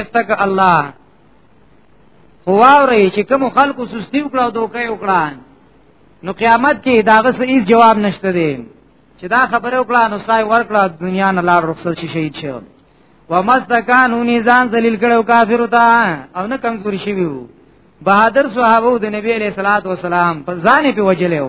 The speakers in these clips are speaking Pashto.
استک الله خواوري چې کوم خلکو سستی وکړه او دوکه وکړه نو قیامت کې داغه هیڅ جواب نشته دی چې دا خبره وکړه نو سای ورکړه دنیا نه لار رخصت شي شهید شو ومستکانو نزان ذلیل کړو کافر تا او نه کمزوري شي وو بہادر صحابه د نبی علیہ الصلوۃ والسلام په ځان په وجلو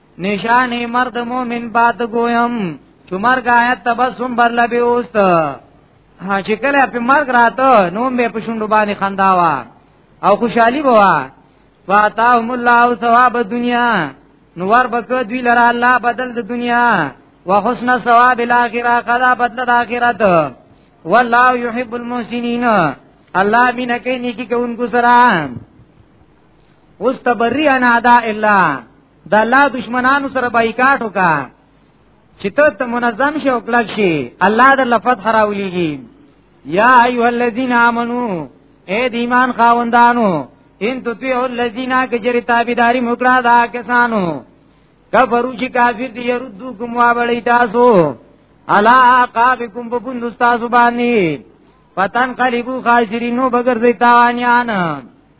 نشانه مرد مومن بات گویم چې مرګ آیت تبسم بر لبي اوست ها چې کله په مرګ راته نو مې په شونډو باندې خنداوا او خوشحالي بوا فاتاهم الله ثواب الدنيا نو ور بک دوی لره الله بدل د دنیا وحسن ثواب الاخره قضا بدل د اخرت والله يحب المحسنين الله مين کوي نیکی کوونکو سره اوس تبری انا ادا الا د الله دشمنانو سره بایکاټ وکا چې ته منظم شې او کلک شې الله د لفظ خراولېږي یا ایو الذین آمنو اے د ایمان خاوندانو ان تطیعوا الذین کجری تابعداری مکړه دا کسانو کفرو چې کافر دي يردوکم وابړی تاسو الا عقابکم ببند تاسو باندې پتن قلبو خاسرینو بغیر زیتاوانیان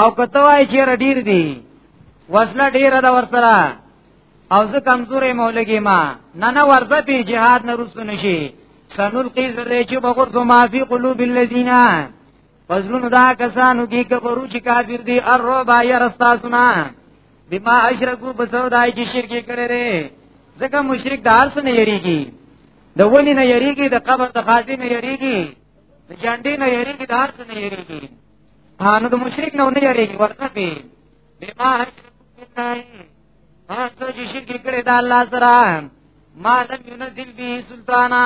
او کته وای چې ډیر دی وسله ډیره دا ورسره او زه کمزورې مولګي ما نه نه ورځه په جهاد نه رسو نشي سنلقي ذره چې بغور سو ما فی قلوب الذین فزلون دا کسانو کې کفرو چې کافر دي الربا يرستا سنا بما اشرکو بسو دای چې شرک کړي لري ځکه مشرک دار سره یریږي د ونی نه یریږي د قبر د خازي نه یریږي د جنډې نه یریږي دار سره یریږي نو د مشرک نه نه یریږي ورته به بما ما څه چې شرک کړی دا الله سره ما لم ينزل به سلطانا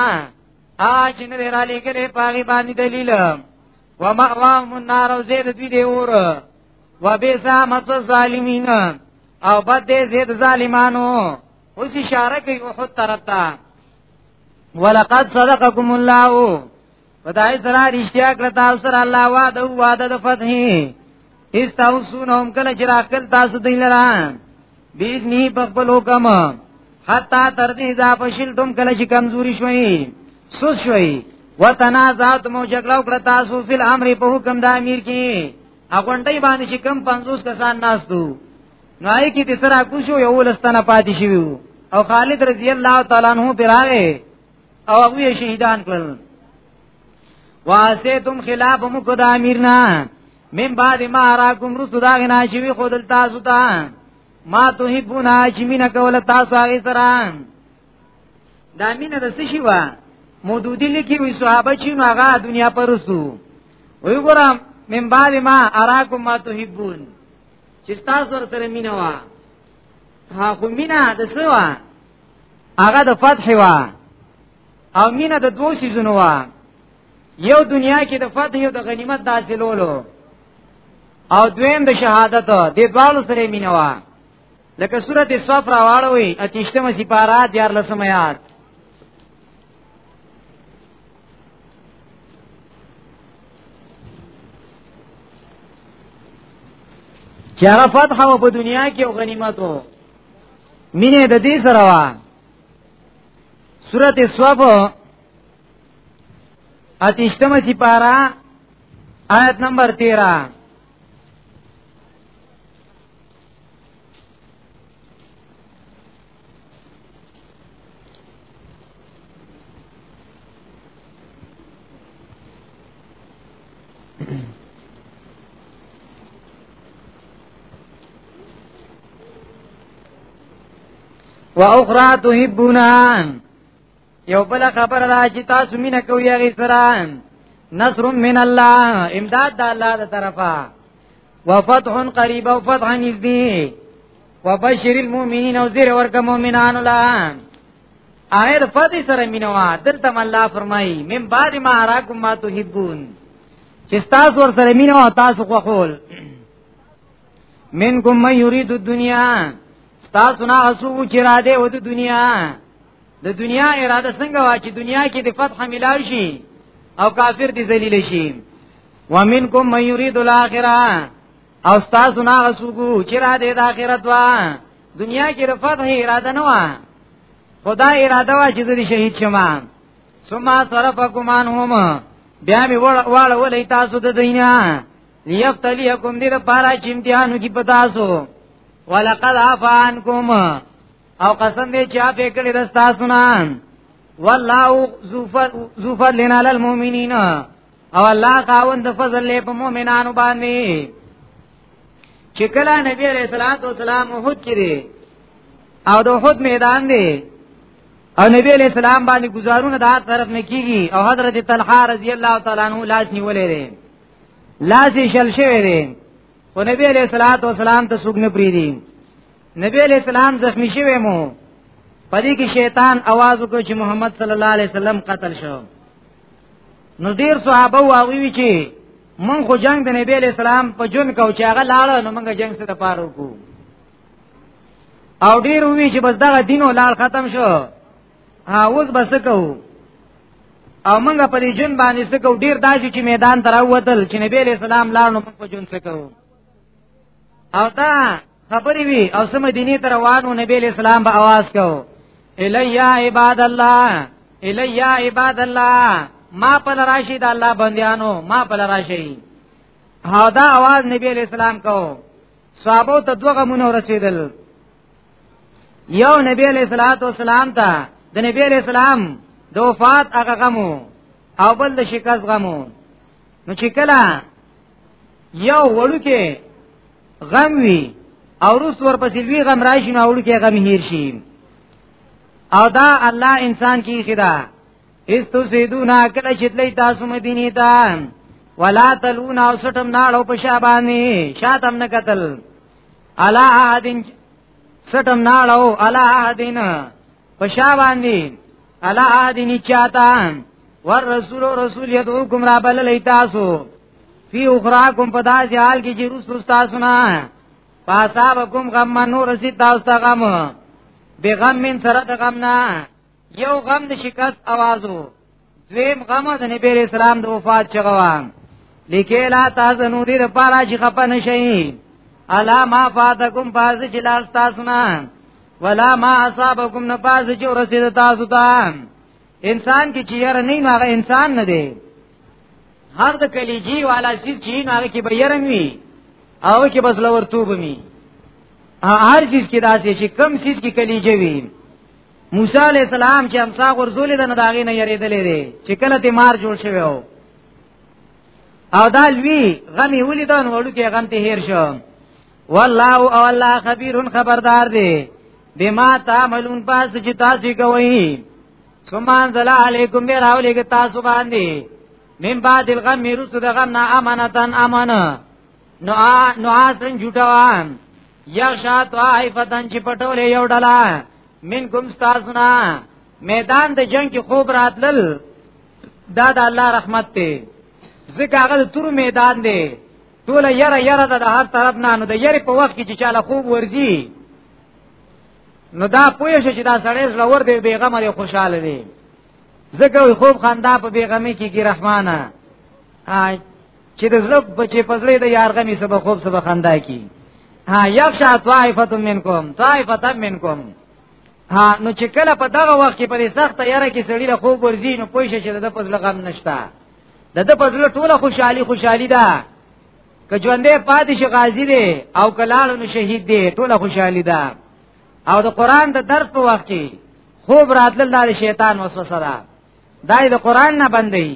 اج نه را لګلې پاغي باندې دلیل و ما وام النار او زید دوی دی اور و بیسا مت ظالمین او بد دې زید ظالمانو اوس اشاره کوي او حد طرف ته ولقد صدقكم الله خدای سره رښتیا کړ تاسو سره الله وعده او وعده د فتح هیڅ تاسو نو هم کله چې راکل تاسو دین لرا بیز نی په خپل حکم حتا تر دې ځا پشل تم کله چې کمزوري شوي سوس شوي وتنازعت مو جګړه کړ تاسو فل امر په حکم د امیر کې اغونډي باندې چې کم 50 کسان ناستو نو آی کې تسرا کوشو یو لستانه پاتې شوی او خالد رضی الله تعالی عنہ پر هغه او هغه شهیدان کړل واسیتم خلاف مکو د امیرنا من بعد ما راکم رسو دا غنا چې وی خود تاسو ته ما تحبون اجمین کول تاسو هغه سره دا مینه د سشي وا مودودی لکی وی صحابه چې نو هغه دنیا پر رسو وی ګورم من بعد ما اراکم ما تحبون چې تاسو سره مینه وا ها خو مینه د سوا هغه د فتح وا او مینه د دوه سيزونو وا یو دنیا کې د فتح یو د غنیمت حاصلولو او دویم د شهادت د دوالو سره مینه وا لکه سورته صف راواړوي اتیشتمه سپاره دیار لسمیات چرا فتح و په دنیا کې او غنیمت وو مینه د دې سره وا سورته سواب اتیشتمه سی پارا آیت نمبر 13 واخرى تحبونها یو بل خبر دا چې تاسو مینه کوی هغه سره نصر من الله امداد د الله د طرفه وفتح قریب او فتح نږدې وبشر المؤمنین او زیر ورک مؤمنان الله هغه د پاتې سره مینوا دلته الله فرمایي من بعد ما اراکم ما تحبون چې تاسو ور سره مینوا تاسو خو خول منکم من یرید الدنیا تاسو نه اسو چې را دې و د دنیا د دنیا اراده څنګه وا چې دنیا کې د فتح ملاو شي او کافر دي ذلیل شي ومنکم من یرید الاخره او تاسو نه اسو چې را دې د اخرت وا دنیا کې رفات هي اراده نه و خدا اراده وا چې دې شهید شمه ثم صرفكم عنهم بیا می وړ ولې تاسو د دنیا لیفتلیکم دې لپاره چې امتحانو کې پتاسو ولقد عفانکم او قسم دې چې اپ کړي د تاسو نه والله ذو فضل على المؤمنین او الله خاوند فضل له په مؤمنانو باندې چې کله نبی عليه الصلاه والسلام وحد کړي او د وحد میدان دی او نبی عليه السلام باندې گزارونه د هغه طرف نه کیږي او حضرت طلحه رضی الله تعالی عنہ لاس نیولې دی لاس یې شل شوی دی او نبی عليه الصلاه والسلام ته سګنه پری دی نبی عليه السلام زخمی شوی مو پدې کې شیطان आवाज وکړ چې محمد صلی الله علیه وسلم قتل شو نو ډیر صحابه واوی چې مونږ خو جنگ د نبی علیہ السلام په جون کو چې هغه لاړ نو مونږ جنگ سره پاره وکړو او ډیر وی چې بس دغه دین ولار ختم شو ها اوس بس کو او مونږ په دې جون باندې سکو ډیر داسې چې میدان تراوتل چې نبی علیہ السلام لاړ نو مونږ په جون سکو او دا خبرې وی او سم دیني تر وانو نبی اسلام به आवाज کو الیا عباد الله الیا عباد الله ما په راشي د الله بندیانو ما په راشي ها دا आवाज نبی علیہ السلام کو صحابه ته دوه غمونه رسیدل یو نبی علیہ الصلوۃ والسلام ته د نبی علیہ السلام د وفات هغه غمو او بل د شکست غمو نو چې کله یو وړوکه غم وی او روس ورپسې وی غم راشي نو وړوکه غم هیر شي او دا الله انسان کی خدا استو سیدونا کله چې تلې تاسو مدینه ته ولا تلون او سټم ناړو په شابانی شاتم نه قتل الا احدین سټم ناړو الا احدین په شابانی الا عادنی چاہتا ور رسول و رسول یدعوکم را بلل ایتاسو فی اخراکم پدا سی حال کی چی رسول ستاسونا فاسابکم غم منو رسید تاستا غم بی غم من سرد غمنا یو غم د شکست اوازو دویم غم د نبی علیہ السلام د وفات چغوان لیکه لا تاسو دی د پاره چې خپه نشئ الا ما فاتکم باز چې لاس تاسو نه ولا ما اصابکم نه پاس چې ورسید تاسو ته انسان کې چې یره نه هغه انسان نه دی هر د کلیجی والا چې چې نه هغه کې به یره وي او کې بس لور توب می هر چیز کې داسې چې کم چیز کې کلیجی وي موسی علی السلام چې امسا غرزول د نه داغې نه یریدلې دی چې کله ته مار جوړ شوی او او دا لوی غمی ولیدان وړو کې غم ته هیر شو والله او الله خبير خبردار دی بما تعملون پس چې تاسو کوي ثم انزل عليكم براولګ تاسو باندې من بعد الغم رسو د غم نه امانتن امانه نو نو اسن جټوان یغشا طائفتن چې پټولې یو ډلا من کوم تاسو نه میدان د جنگ کې خوب راتلل دا د الله رحمت ته ځکه هغه تور میدان دی ټول یره یره د هر طرف نه نو د یری په وخت کې چې چاله خوب ورځي نو دا پوه شي چې دا سړی زړه ور دی بیغم دی خوشاله دی زکه خوب خندا په بیغمی کې کی رحمانه چې د زړه په چې پزړې د یارغمی سبا خوب سبا خندا کی ها یخشا طائفه منکم طائفه منکم ها نو چې کله په دغه وخت کې په سخت یاره کې سړی له خوب ورځي نو پوه شي چې د پزړه غم نشته د د پزله ټوله خوشحالي خوشحالي ده که ژوندې پاتې شي غازی دی او کلاړو نو شهید دی ټوله خوشحالي ده او د قران د درس په وخت کې خوب راتلل د شیطان وسوسه ده دای د قران نه بندي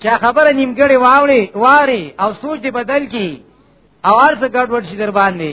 چې خبره نیمګړې واوري واري او سوچ دې بدل کی او ارزه ګډوډ شي در باندې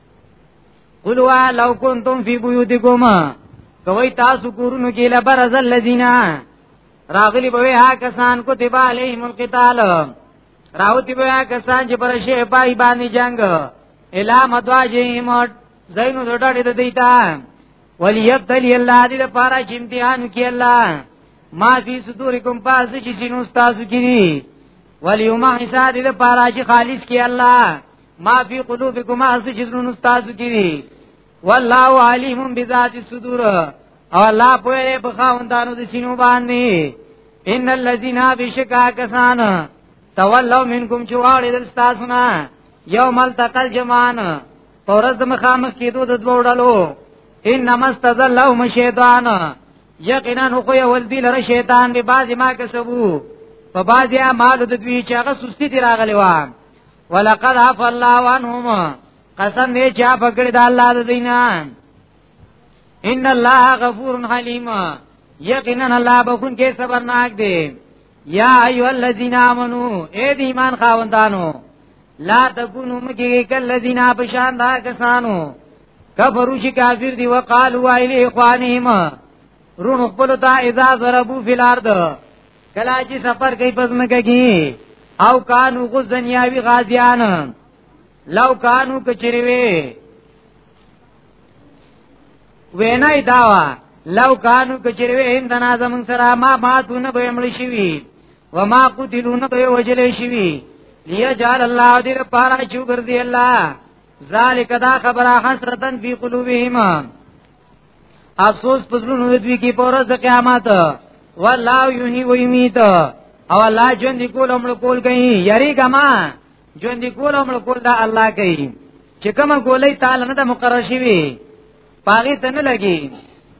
قلوا لو کنتم فی بیوتکم کوي تاسو کورونو کې لبرز الذین راغلی به ها کسان کتب علیهم القتال راوتی به ها کسان چې پر شی پای باندې جنگ الا مدواجهم زینو دټړې د دیتا وليبتلي الله دې لپاره چې امتحان کې الله ما فی صدورکم پاس چې سینو تاسو کې دي وليما حساب دې لپاره چې خالص کې الله ما فی قلوبکم اس جزرون استاد کی والله علیم بذات الصدور او الله په بخاوندانو د سینو باندې ان الذين بشکا کسان تولوا منکم چې واړې دل تاسو نه یوم التقل جمان پرز د مخامخ کېدو د دوه ډلو انما استذلهم شیطان یقینا خو یو ول دی لره شیطان دی بازي ما کسبو په بازي اعمال د دوی چې هغه سستی دی راغلی و ولقد عفا الله عنهم قسم دې چې عفا کړی د الله د دینه ان الله غفور حلیم یقینا الله بخون کې صبرناک دی یا ایو الذین آمنو اے دی ایمان خاوندانو لا تکونو مکی کل الذین بشان دا کسانو کفرو شي کافر دی وقالو وایلی اخوانهم رونو خپل ته اذا ضربو فی الارض کلا چې سفر کوي پس مکه کې او کانو غو دنیاوی غازیان لو کانو کچری وی وینای داوا لو کانو کچری وی ان دنا زمون سره ما ماتونه به مړ شي وی و ما قتلون به وجل شي وی لیا جعل الله دې پارا چو ګرځي الله ذالک دا خبره حسرتن فی قلوبهم افسوس پزړونو د دوی کې پورز د قیامت والله یحیی و یمیت او الله ژوند کول امر کول کوي یری کما ژوند کول امر کول دا الله کوي چې کومه ګولې تعالی نه د مقرر شي وي پاغي ته نه لګي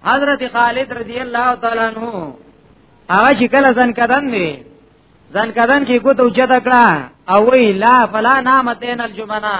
حضرت خالد رضی الله تعالی عنہ هغه چې کله ځن کدن وي ځن کدن کې کو ته اوچته کړه او وی لا فلا نامتین الجمعه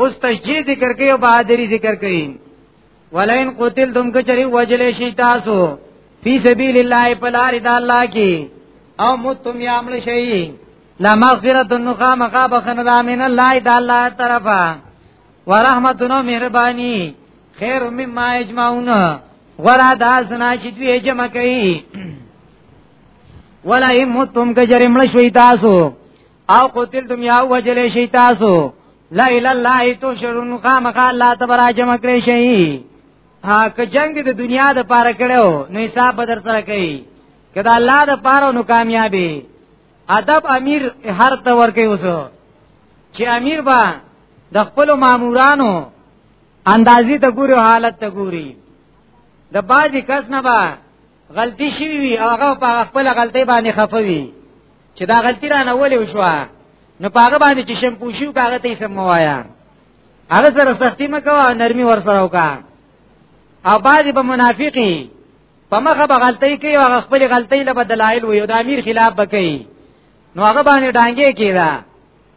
اوس تشجیع ذکر کوي او بہادری ذکر کوي ولئن قتل تم کچری وجل شي تاسو فی سبیل الله پلار د الله کی او متم یامل شي لا مغفرت النخا مخا بخنه د امین الله د الله طرفا ورحمتونو مهربانی خیر مما اجمعون ورا دا سنا چې دوی جمع کوي ولا هم تم کجرمل شوي تاسو او قتلتم یا وجل شي تاسو لا اله الله تشرون خامخ الله تبارک جمع کړی شي ها که جنگ د دنیا د پاره کړو نو حساب بدر سره کوي کدا الله د پاره نو کامیابی ادب امیر هر ته ورکه وسو چې امیر با د خپل مامورانو اندازې ته ګوري حالت ته ګوري د باج کس نه با غلطي شي وي هغه په خپل غلطي باندې خفوي چې دا غلطي را نه ولې وشو نو په هغه باندې چې شم پوښیو هغه ته یې سم وایا هغه سره سختی مکو نرمي ور سره وکا او بعضی په منافقي په مخه به غلطي کوي او خپل غلطي له بدلایل وي او د امیر خلاف بکې نو هغه باندې ډانګې کیدا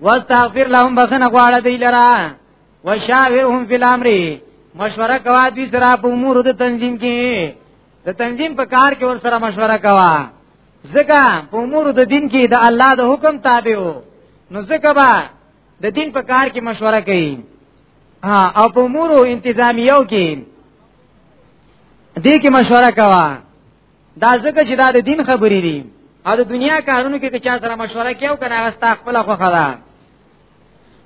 واستغفر لهم بخنه غواړه دی لرا وشاورهم فی الامر مشوره کوا دوی سره په امور د تنظیم کې د تنظیم په کار کې ور سره مشوره کوا زکه په امور د دین کې د الله د حکم تابع وو نو زکه با د دین په کار کې مشوره کوي ها او په امور انتظامیو کې دې کې مشوره کوا دا ځکه چې دا د دین خبرې دي او د دنیا کارونو کې که چا سره مشوره کیو کنه هغه ستا خپل خوخه ده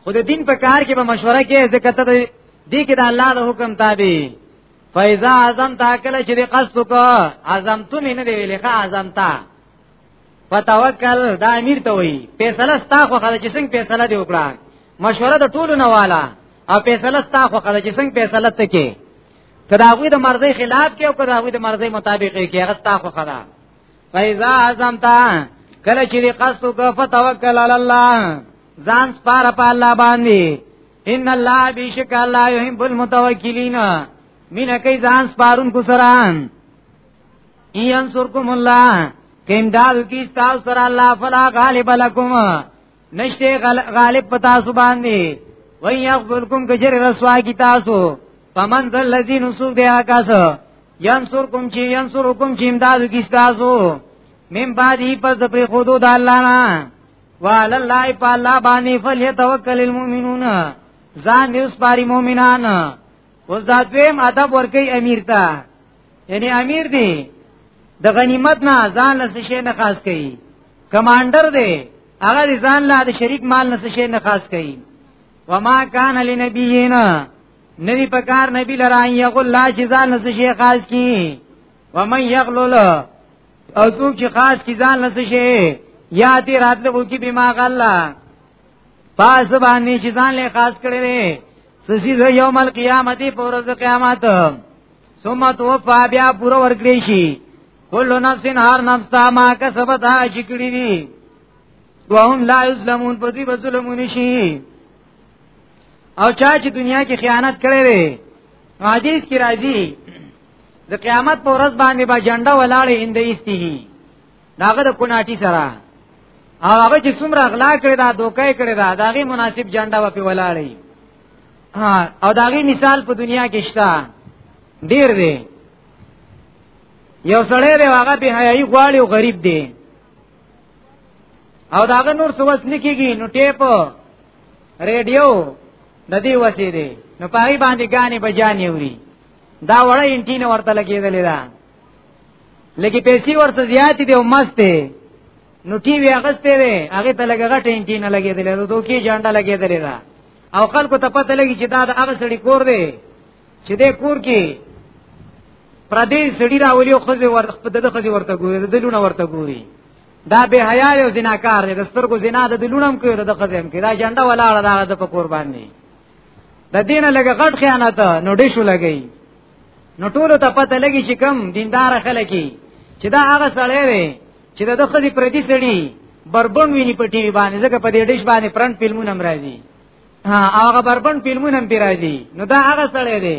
خو د دین په کار کې به مشوره کې ځکه ته دې کې د الله د حکم تابع فایزا اعظم تا کله چې قصد کو اعظم تو مين دی ویلخه اعظم تا فتوکل دا امیر ته وی فیصله ستا خو خدای چې څنګه فیصله دی وکړه مشوره د ټولو نه والا او فیصله ستا خو خدای چې څنګه فیصله ته کې کدا هغه د مرضی خلاف کې او کدا هغه د مرضی مطابق کې هغه تا خو خدا فایزا اعظم تا کله چې قصد کو فتوکل علی الله ځان سپار په الله باندې ان الله بیشک الله یحب المتوکلین مینه کوي ځان سپارون کو سره ان سرکم الله کین دال کی تاسو سره الله فلا غالب لکم نشته غالب پتا سو باندې وای یغذلکم کجر رسوا کی تاسو فمن ذل الذی نسو دی آکاس ینصرکم چی ینصرکم چی امداد کی تاسو من بعد هی پس د پری خودو د الله نه وعلى الله فالله باندې فليتوکل المؤمنون ځان دې اوس پاري مؤمنان اوس دا دویم ادب ورکی امیر ته یعنی امیر دی د غنیمت نه ځان لس شي نه خاص کوي کمانډر دی هغه ځان له د شریک مال نه شي نه خاص کوي وما کان لنبینا نبی پکار نبی لرا یغل لا چې ځان نه شي خاص کی ومن یغلل او څوک چې خاص کی ځان نه شي یا دې راتلو کې بما غلا پاس باندې چې ځان له خاص کړي وي سسی زو یوم القیامت پورز قیامت ثم توفا بیا پورا ورکړي شي کل نفس هر نفس تا ما کسبت ها چکړی دي وهم لا یظلمون په دې ظلم نشي او چا چې دنیا کې خیانت کړی وي حدیث کې راځي د قیامت په ورځ باندې با جنډه ولاړې اندېستي داغه د کوناټي سره او هغه چې څومره اغلا کړی دا دوکې کړی دا داغه مناسب جنډه و په ولاړې او داغه مثال په دنیا کې شته ډیر دی یو سړی دی هغه به حیاي غواړي او غریب دی او داغه نور سوس نکیږي نو ټیپ ریډیو د دې وسې دی نو پای باندې غانې بجانې وری دا وړه انټینه ورته لګېدلې ده لګي پیسې ورته زیاتې دی او مسته نو ټي وی اغسته وي هغه ته لګه غټه انټینه لګېدلې ده دوکي جانډه لګېدلې ده او خلکو ته پته لګي چې دا د هغه سړي کور دی چې د کور کې پردې سړي راولي او خزه ور خپل د خزه ورته ګوري د لونه ورته ګوري دا به حیا یو زناکار دی د سترګو زنا د لونم کوي د خزه هم کوي دا جنډه ولاړه دا د په قربان دی د دینه لګه غټ خیانت نو ډیشو لګی نو ټول ته پته لګی چې کم دیندار خلک چې دا هغه سړی دی چې د خزه پردي سړي بربون ویني په ټي وي باندې ځکه په دې ډیش باندې پرنټ فلمونه مرادي ها هغه بربند فلمونه هم پیراځي نو دا هغه سړی دی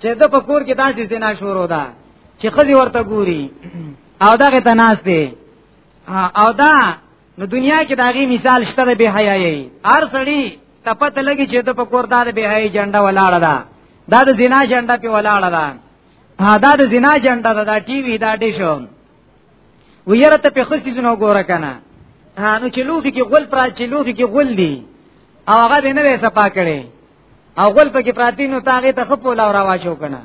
چې د په کور کې داسې زنا شروع ده چې خځې ورته ګوري او دغه تناس دی او دا نو دنیا کې داغي مثال شته د بے حیايي هر سړی تپته لګي چې د په کور دار بے حیايي جنډه ولاړه ده دا د زنا جنډه په ولاړه ده دا د زنا جنډه ده دا ټي وي دا ډیشو ویره ته په خصي زونه وګوره کنه نو چې لوخي کې غول پرات چې لوخي کې غول دی او هغه دې نه وې صفا کړي او غول پکې پراتی نو تاغه ته خپل لا را واچو کنه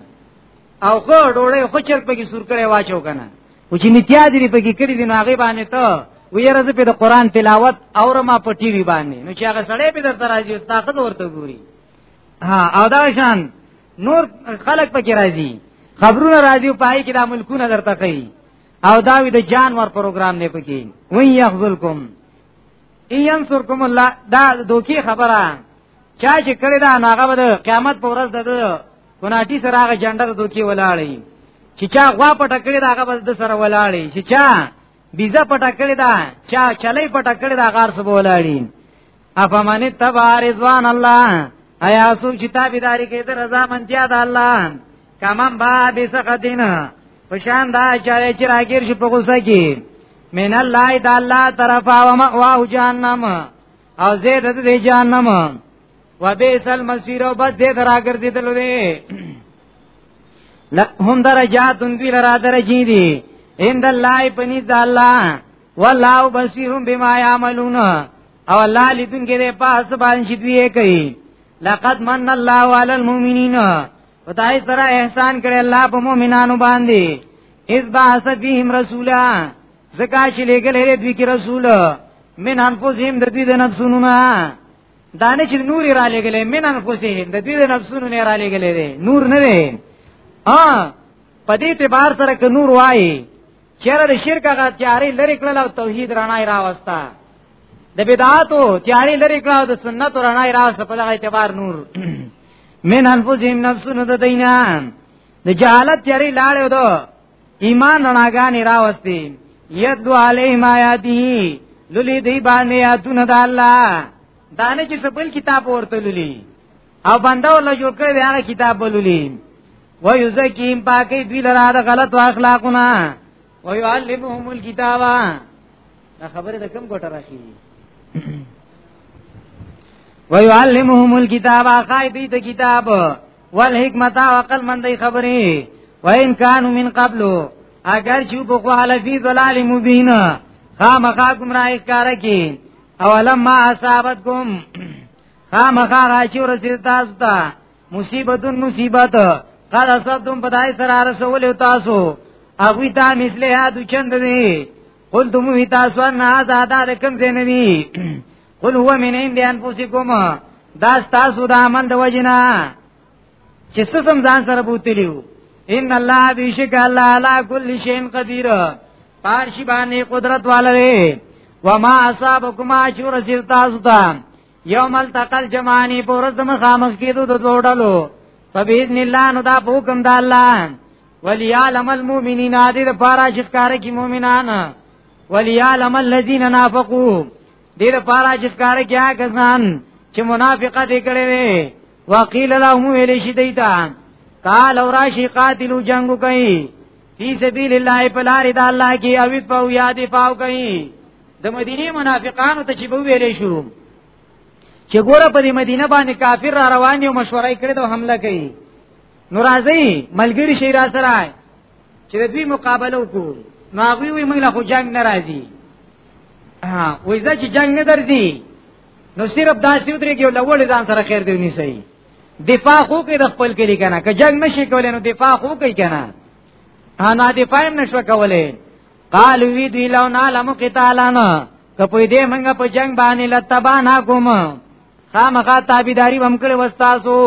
او خو ډوړې خو چر پکې سور کړي واچو کنه او چې نتیا دې پکې کړی دی نو هغه باندې ته ویره زه په قرآن تلاوت اور ما په ټي وی باندې نو چې هغه سړی په در راځي استاد ورته ګوري ها او دا شان نور خلق پکې راځي خبرونه راځي پای کې دا ملکونه درته کوي او دا وی د جانور پروګرام نه پکې وای یخذلکم ینصرکم الله دا دوکي خبره چا چې کړی دا ناغه به قیامت پر ورځ د کناټي سره هغه جنډه د دوکي ولاړی چې چا غوا پټ کړی دا هغه به د سره ولاړی چې چا بیزه پټ کړی دا چا چلې پټ کړی دا غار سره ولاړی افمن تبع رضوان الله ایا سوچ چې تابعداري کوي د رضا منتیا د الله کمن با بسقدین پشان دا چاره چې راګیر شي په غوسه کې من الله د الله طرفا و مأواه جهنم او زید د جهنم و بیس المسیر او بس دې راګرځي دلوي هم درجات دوی لرا درجی دي ان د الله پني د الله والله بصیر بما یعملون او الله لیدون کې ده پاس باندې چې دوی کوي لقد من الله علی المؤمنین خدای سره احسان کړی الله په مؤمنانو باندې اس باس فیهم رسولا زکا چې لګل هره دوی کې رسول من انفسهم د دوی د نفسونو نه دانه چې نور را لګلې من انفسهم د دوی د نفسونو نه را لګلې نور نه دی ها پدې اعتبار سره ک نور وایي چیرې د شرک هغه تیارې لری کړل او توحید رڼا یې راوستا د بدعاتو تیارې لری کړل او د سنت رڼا یې راوستا په دغه اعتبار نور من انفسهم نفسونو د دینا د جهالت تیارې لاړې ودو ایمان رڼاګانې راوستي یتلو علیهم آیاتی للی دی باندې آیاتونه د الله دانه چې سبل کتاب ورته للی او بنده ولا جوړ کړی هغه کتاب ولولي و یزکیم پاکی دوی لرا د غلط و اخلاقونه و یعلمهم الكتاب دا خبره د کم ګټه راشي و یعلمهم الكتاب خای دوی ته کتاب والحکمت او عقل مندي خبره و ان کانوا من قبل اگر چې په خواله فی ضلال مبین خامخا گمراه کار کی اولم ما اصابتکم خامخا راچو رسید تاسو ته مصیبتون مصیبت قد اصبتم پدای سره رسول تاسو اغوی تا مثله ها دو چند دی قل تموی تاسو ان هذا دا لکم زینوی قل هو من عند انفسکم دا تاسو د عمل د وجنا چې څه سم ځان سره بوتلیو ان الله بیشک الله علی کل شیء قدیر پارشی باندې قدرت والره وما اصابکما چور سر تاسو ته یوم التقل جمعانی پر ورځ د مخامخ کېدو د دوه ډلو فبإذن الله نو دا په حکم د الله وليعلم المؤمنین دې لپاره چې ښکار کی مؤمنان وليعلم الذين نافقوا دې لپاره چې ښکار کیا کسان چې منافقت کړي وي وقيل لهم ویل شي دیتا قال اوراشی قاتلو جنگ کوي فی سبیل الله په لار د الله کې اوی په یادې پاو کوي د مدینه منافقانو ته چې به ویلې شو چې ګوره په دې مدینه باندې کافر را روان یو مشوره کړې ته حمله کوي نو راځي ملګری شي را سره چې د دوی مقابله وکړو نو هغه وی موږ له خو جنگ ناراضي ها وای دا چې جنگ نه درځي نو صرف دا چې درې کې لوړ ځان سره خیر دی ونیسي دفاع خو کې د خپل کې کنه که جنگ نشي کولای نو دفاع خو کې کنه ها نه دفاع هم نشو کولای قال وی دی لو نعلم قتالان کپوی دې منګه په جنگ باندې لتبانا کوم خامخا تابعداري هم کړې وستاسو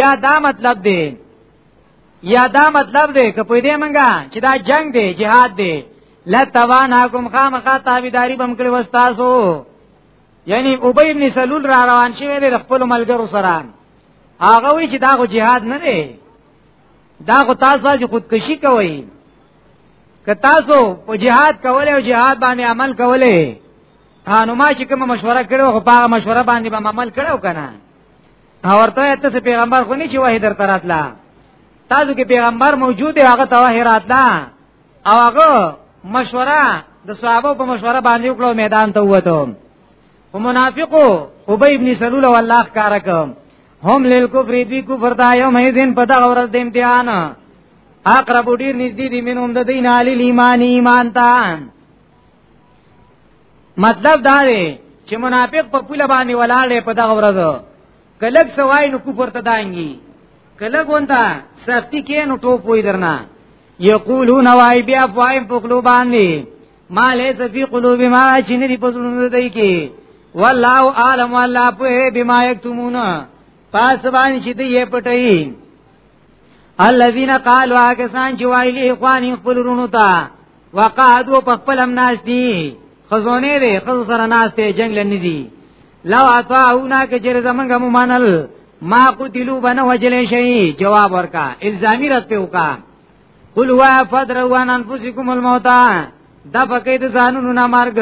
یا دا مطلب دی یا دا مطلب دی کپوی دې منګه چې دا جنگ دی jihad دی لتبانا کوم خامخا تابعداري هم کړې وستاسو یعنی ابی ابن سلول را روان شوی دی خپل ملګرو سره هغه وی چې دا غو jihad نه دی دا غو تاسو چې خودکشي کوي که تاسو په جهاد کولای او جهاد باندې عمل کولای نو ما چې کوم مشوره کړو خو هغه مشوره باندې به عمل کړو کنه اورته ته پیغمبر خو نه چې وه در تراتلا تاسو کې پیغمبر موجود دی هغه ته وه راتلا او هغه مشوره د صحابه په مشوره باندې وکړو میدان ته وته او منافقو ابی ابن سلول والله کارکم هم للکفر دی کفر دا یوم ایذن په دغه ورځ د امتحان اقرب ډیر نږدې دي منهم د دین علی ایمان ایمان ته مطلب دا دی چې منافق په پوله باندې ولاړې په دغه ورځ کلک سوای نو کفر ته دانګي کلک وندا سختی کې نو ټوپ وې درنا یقولون وای بیا فایم په قلوب باندې ما لیس فی قلوب ما چې نه دی پزړونو دی کې والله عالم والله په بما یکتمون پاس باندې چې دی پټی الذين قالوا کسان چې وایلی اخوان خپل رونو ته وقعدوا په خپل هم ناس دي خزونه دي خزو سره ناس ته جنگ لنی دي لو اطاعونا که چر زمنګ مو منل ما قتلوا بنه وجلې شي جواب ورکا الزامي رد په وکا قل هو فدروا عن انفسكم الموت دا پکې د ځانونو نه مرګ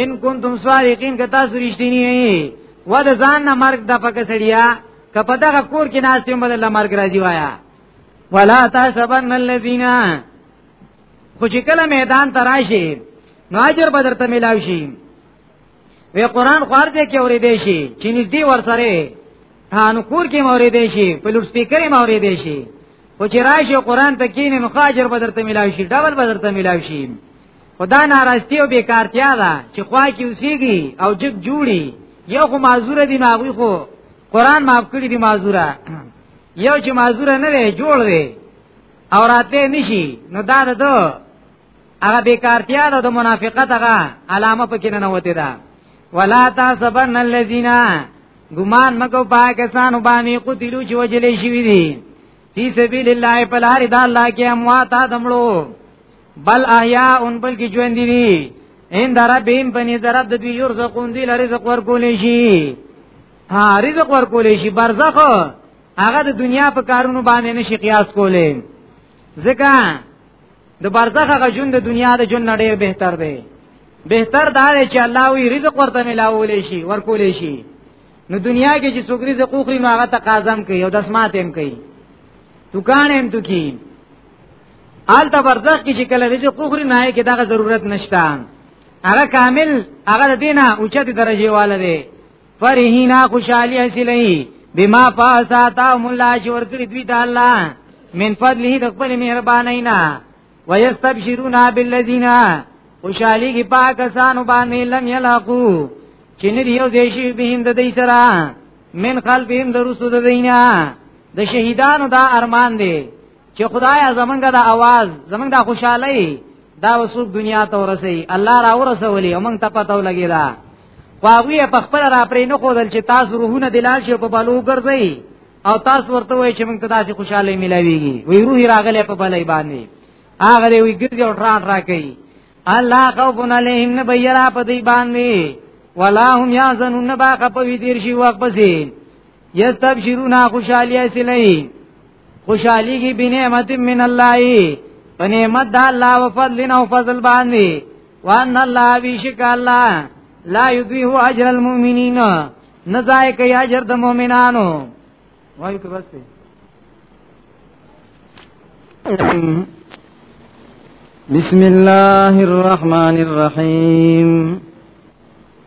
ان کنتم صادقین که تاسو رښتینی یې و د ځان نه مرګ د پکې سړیا که په دغه کور کې ناس ته مدله مرګ راځي وایا ولا تاسبن الذین خو چې کله میدان تراشي نو اجر بدر ته ملاوي شي وی قران خوار دې کې اورې دې شي چې نږدې ور سره هانو کور کې مورې دې شي په لوډ سپیکر یې مورې دې شي او چې راشي قران ته کینې نو خاجر بدر ته ملاوي شي ډبل بدر ته ملاوي شي خدا ناراستی او بیکارتیا ده چې خوا کې اوسېږي او جګ جوړي یو خو معذور دي ناغوي خو قران معاف کړی دي معذوره یو چې معذور نه دی جوړ دی او راته نشي نو دا ده هغه بیکارتیا د منافقت هغه علامه پکې نه وته ده ولا تاسبن الذين ګمان مکو پاکستان باندې قتلوا چې وجلې شوی دي فی سبیل الله په لار د الله کې اموات دمړو بل احیاء ان بل کې ژوند دي ان دربهم پنی درب د دوی رزقون دی رزق ورکول شي ها رزق ورکول شي برزخ هغه د دنیا په کارونو باندې نشي قیاس کولای ځکه د برزخ هغه ژوند د دنیا د ژوند ډیر بهتر دی بهتر دا دی چې الله وی رزق ورته ملاول شي ورکول شي نو دنیا کې چې څوک رزق وخوري نو هغه تقاضم کوي او دسمات هم کوي دکان هم دکی آل تا برزخ کې چې کله رزق وخوري نه کې دغه ضرورت نشته هغه کامل هغه دینه اوچته درجه واله دی فرحینا خوشحالی حسلی بما پاسا تاهم الله چې ورکړي دوی ته الله من فضله د خپل مهربانۍ نه ويستبشرون بالذین خوشحالی کی پاکستان باندې لم یلاقو چې نه دیو دیشی بهم د دې سره من قلبهم درسو د دینه د شهیدانو دا ارمان دی چې خدای زمونږ د आवाज زمونږ د خوشحالي دا وسوک دنیا ته ورسي الله را ورسولي او مونږ ته پته ولګي دا واغوی په خپل را پرې نه خودل چې تاسو روحونه دلال شي په بلو ګرځي او تاسو ورته وای چې مونږ ته داسې خوشاله ملاويږي وی روح راغله په بلې باندې هغه وی ګرځي او ټران راکې الله خوف علیهم نبیرا په دې باندې ولا هم یازنون باقه په دیر شي وقبسي یستبشرون خوشالی اسلئی خوشالی کی بنعمت من الله په نعمت د الله او فضل او فضل باندې وان الله بیشک الله لا یضیع اجر المؤمنین نزای کوي اجر د مؤمنانو وایو که بس دی بسم الله الرحمن الرحیم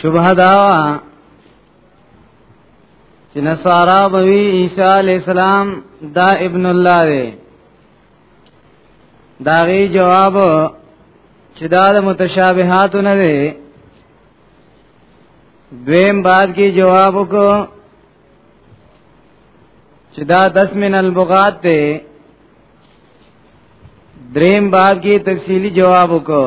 شبهه دا چې نصارا بوي عيسى عليه السلام دا ابن الله دی دا غي جواب چې دا د متشابهات نه دی دویم بعد کې جواب وکړو چې دا 10 من البغات دی دریم باب کې تفصیلی جواب وکړو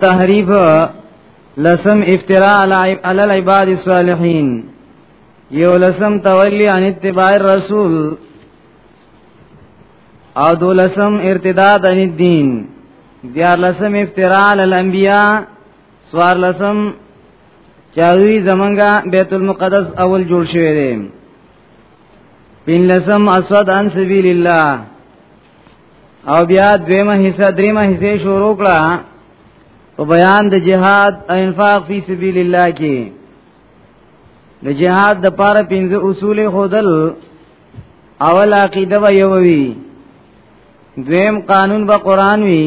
تحریف لسم افتراء علی العباد الصالحین یو لسم تولی عن اتباع الرسول او دو لسم ارتداد عن الدین دیار لسم افتراء علی الانبیاء سوار لسم چاوی زمنګا بیت المقدس اول جوړ شوی دی بن لسم اسود ان سبیل الله او بیا دویمه حصہ دریمه حصہ شروع کړه په بیان د جهاد او انفاق فی سبیل الله کې د جهاد د پاره پنځه اصول خودل اول عقیده و یو وی دویم قانون به قران وی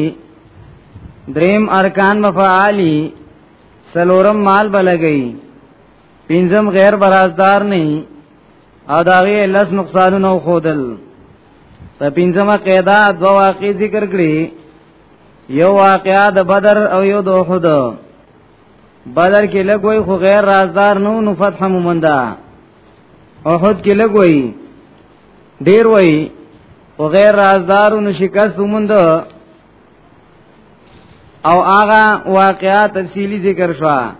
دریم ارکان مفعالی سلورم مال بلګی پنځم غیر برازدار نه او دا غي لس نقصانونه خودل په پنځمه قاعده دوا واقع ذکر کړی یو واقعا د بدر او یو د احد بدر کې لګوي خو غیر رازدار نو نو فتح مومندا احد کې لګوي ډیر وای او غیر رازدار نو شکست مومند او هغه واقعا تفصیلی ذکر شوه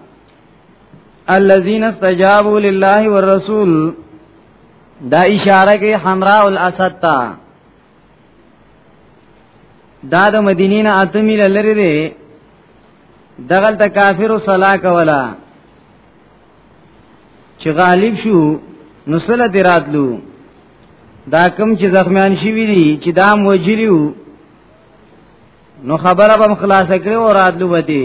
الذين استجابوا لله والرسول دا اشاره کې حمراء الاسد تا دا د مدینې نه اتمی لری دی دغل ته کافر صلا کولا چې غالب شو نو سره دراتلو دا کم چې زخمیان شي وی دي چې دا موجریو نو خبره به خلاص کړو راتلو وتی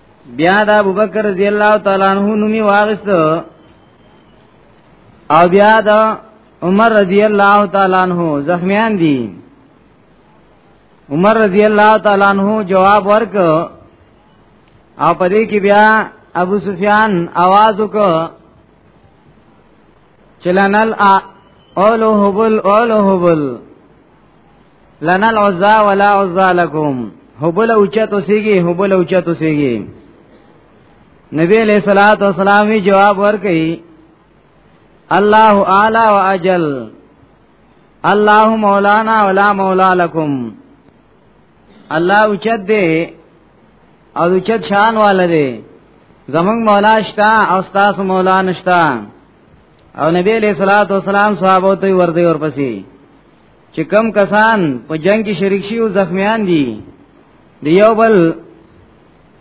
بیا د ابوبکر رضی الله تعالی عنہ نومي واغست او بیا د عمر رضی الله تعالی عنہ زخمیان دي عمر رضی الله تعالی عنہ جواب ورک او پدې کې بیا ابو سفیان आवाज وکړ چلنل اولو هبل اولو هبل لنا العزا ولا عزا لكم هبل اوچتو سیږي هبل اوچتو سیږي نبی علیہ الصلوۃ والسلام جواب ورکړي الله اعلی واجل الله مولانا ولا مولا لكم الله اوچت دی او اوچت شان والده زمون مولا شتا او تاسو مولا نشتا او نبی علیہ الصلوۃ والسلام صحابه ته ور دي ورپسې چې کم کسان په جنگ کې شریک شي او زخمیان دي د یو بل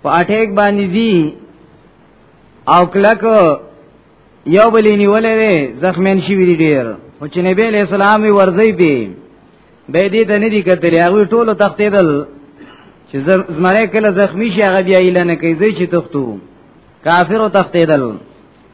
په اٹیک باندې دي او کلک یو بل نیولې دي زخمیان شي ویری ډیر او چې نبی له اسلام وی ورځي به به دې ته نه دي کتل هغه ټولو تختیدل چې زمره کله زخمی شي هغه بیا اعلان کوي چې تختو کافر او تختیدل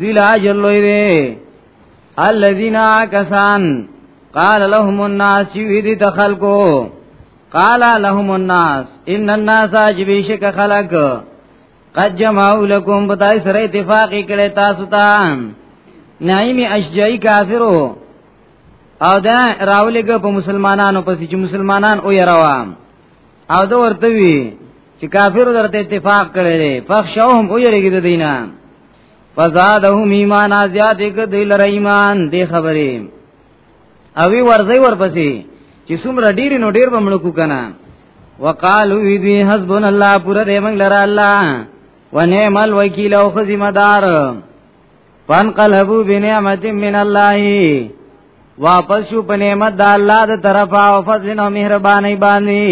ذل اجر لوی دی الذين کسان قال لهم الناس چې دې تخلقو قال لهم الناس ان الناس اجبشک خلق قد جمعوا لكم بتای سره اتفاق کړي تاسو ته نعیم اشجعی کافرو او دا راولګه په مسلمانانو پسې چې مسلمانان او یراوام او دا ورته وی چې کافر درته اتفاق کړی دی فخشوهم او یریګی د دینه فزادهم ایمان ازیاد یک دی لره ایمان دی خبرې او وی ورځي ورپسې چې څومره ډیر نو ډیر بمړو کو کنه وقالو وی دی حسبنا الله پر دې موږ لره الله ونعم الوکیل او خزمدار فانقلبوا بنعمت من الله واپس شو په نعمت د الله د طرفه او فضل او مهرباني باندې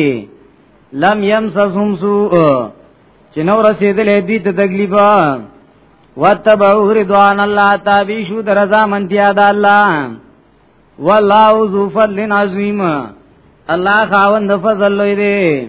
لم يمسسهم سوء چې نو رسیدلې دي ته تکلیف وتبعوا رضوان الله تابع شو د رضا منتیا د الله والله ذو فضل عظیم الله خاوند فضل لوی دی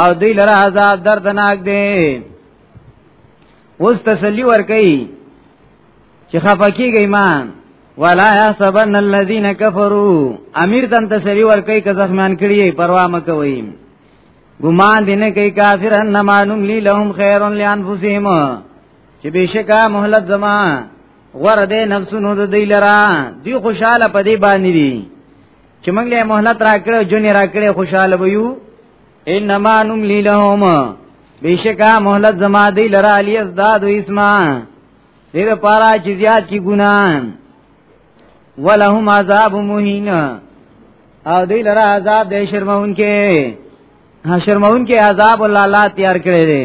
او دوی لره عذاب دردناک دی اوس تسلی ورکړي چې خفقېږي ایمان ولا يحسبن الذين كفروا امیر تن تسلی ورکړي که زخمان کړي پروا مکوئ ګمان دینه کوي کافر ان مانم لی لهم خیر لانفسهم چې بشکا مهلت زما غره دې نفسونو د دی لرا دی خوشاله پدی باندې دي چې موږ له مهلت راکړو جونې راکړې خوشاله ويو انما نملی لهم بیشکا مهلت زما دی لرا علی ازداد و اسما دې لپاره چې زیات کی ګناه ولهم عذاب مهین او دې لرا عذاب دې شرمون کې شرمون کې عذاب الله الله تیار کړی دی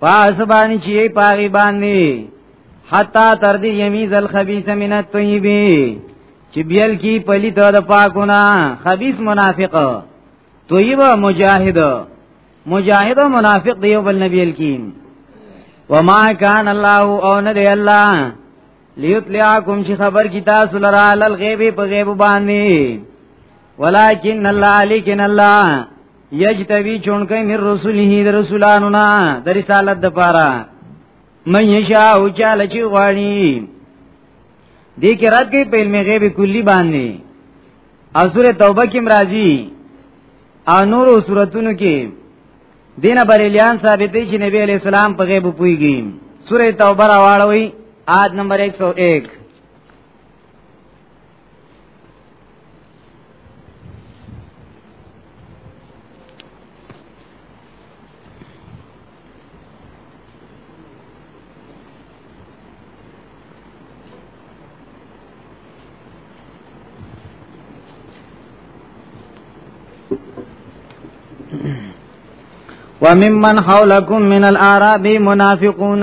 پاس باندې چی پاغي باندې حتا تر دې یمیز الخبیث من الطیب چې بیل کی پلی ته د پاکونه خبیث منافق طیب مجاهد مجاهد او منافق دی یو بل نبی الکیم وما کان الله او نه دی الله لیتلعکم چې خبر کی تاسو لرا لل غیب په غیب باندې ولکن الله لیکن الله یجتوی چونکې مر رسوله د رسولانو نه د رسالت د پاره من یشا او چاله چې غواړي دې کې رات کې په علم غیب کلی باندې او سوره توبه کې مرাজি او نورو سوراتونو کې دین بریلیان ثابتې چې نبی علی السلام په غیب پويږي سوره توبه راوړوي آد نمبر 101 وممن حولكم من الأعراب منافقون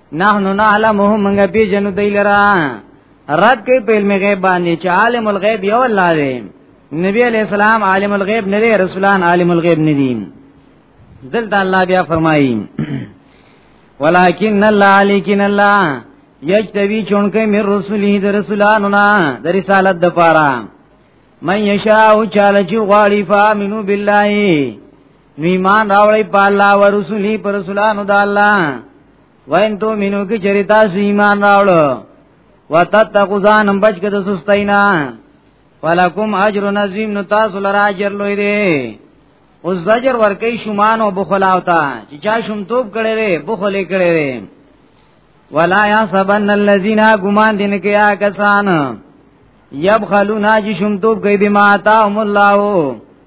نحنو نعلمه منګه بی جنو دی لرا رد کوي په علم غیب باندې چې عالم الغیب یو الله دی نبی علیہ السلام عالم الغیب نه دی رسولان عالم الغیب نه دي دلته الله بیا فرمایي ولکن الله علیکن الله یجتبی چونکه مې رسولی د رسولانو نه د رسالت د پاره من یشاء چاله چې غواړي فامنو بالله نو ایمان راوړی په الله او رسولي پر رسولانو د الله وین تو مینو کې چریتا سو ایمان راوړو وتتقوا ځانم بچ کده سستینا ولکم اجر عظیم نو تاسو لرا اجر لوی دی او زجر ورکی شومان او بخلاو تا چې چا شوم توپ کړي وي بخلې کړي وي ولا یحسبن الذین غمان دین کې یا کسان یبخلون اجشم توپ کوي بما تاهم الله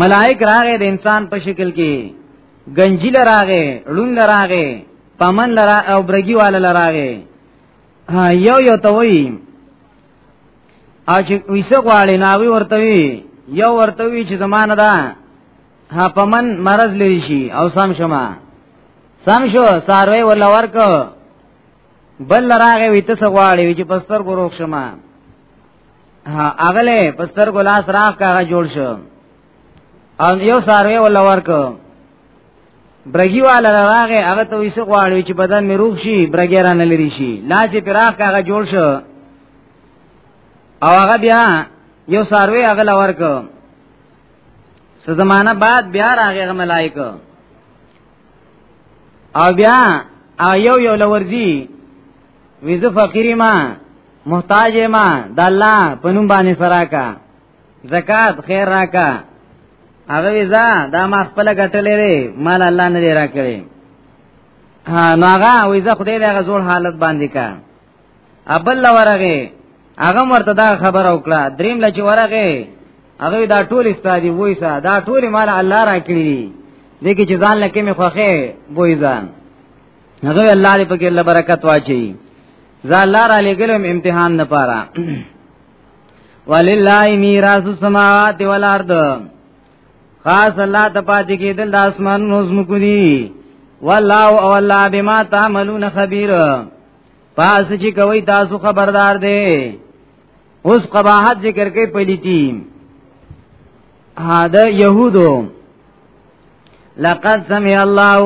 ملائک راغې د انسان په شکل کې گنجی لراغه لون لراغه پمن لرا او برګي والا لراغه یو یو ته وی اج ویسه غواړي ناوی ورته وی یو ورته وی چې زمانه ده ها پمن مرز لري شي او سم شما سم شو ساروي ولا ورک بل راغه وی ته سغواړي چې پستر ګروښ شما اغله پستر ګلاس راخ کاغه جوړ شو او یو ساروی ولا ورکو برګي والا راغه هغه ته ویسه غواړي چې بدن مې روغ شي برګي را نه لري شي لاس یې پراخ کاغه جوړ شو او هغه بیا یو ساروی هغه لور کو څه زمانہ بعد بیا راغه ملائکه او بیا او یو یو لورځي ویز فقیری ما محتاج ما د الله په نوم باندې سراکا زکات خیر راکا هغه ویزا دا ما خپل ګټلې لري مال الله نه دی راکړي نو هغه ویزا خدای له غزور حالت باندې کا ابل ورغه هغه مرته دا خبر او کړه دریم لچ ورغه هغه دا ټول استادی وایسا دا ټول مال الله راکړي دي دغه چې ځان لکه می خوخه وایزان هغه الله دې پکې الله برکت واچي زه الله را لګلم امتحان نه پاره ولله میراث السماوات والارض خاص الله ته پاتې کېدل د اسمان نظم کوي والله او الله بما تعملون خبير پاس چې کوي تاسو خبردار دی اوس قباحت ذکر کوي پلیتی ها د يهودو لقد سمع الله